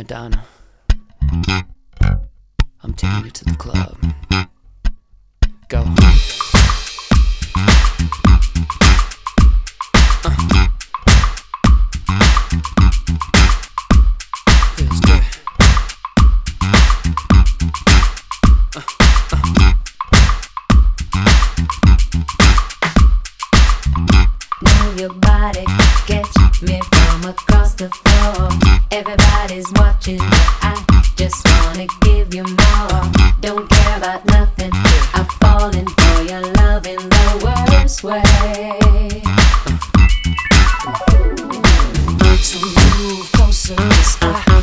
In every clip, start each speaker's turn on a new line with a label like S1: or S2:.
S1: Madonna. I'm taking you to the club.
S2: body, catch me from across the floor. Everybody's watching, but I just wanna give you more. Don't care about nothing, I'm falling for your love in the worst way.
S3: So move closer, I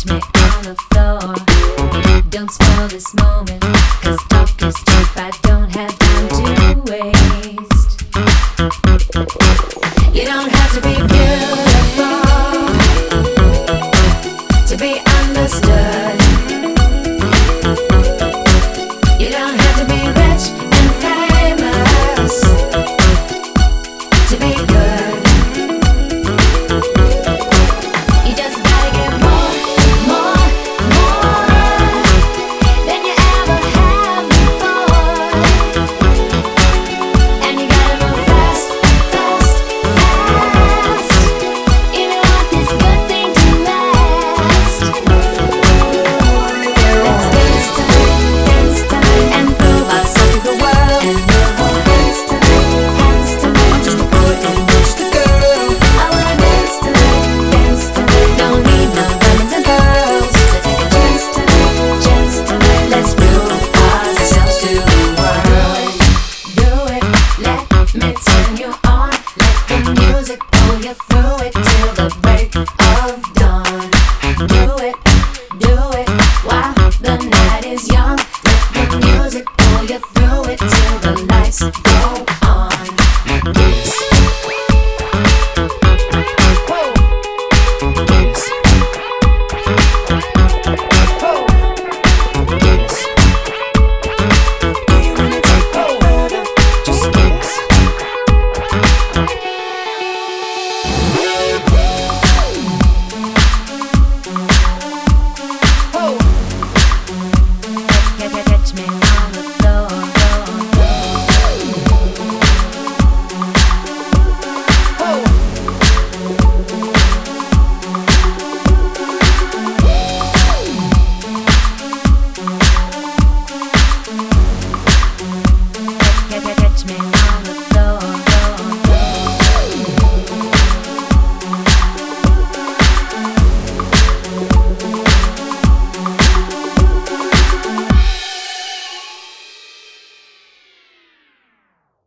S3: catch me on the floor. Don't spoil this moment, cause talk is cheap. I don't have time to waste.
S2: You don't have to be beautiful to be understood.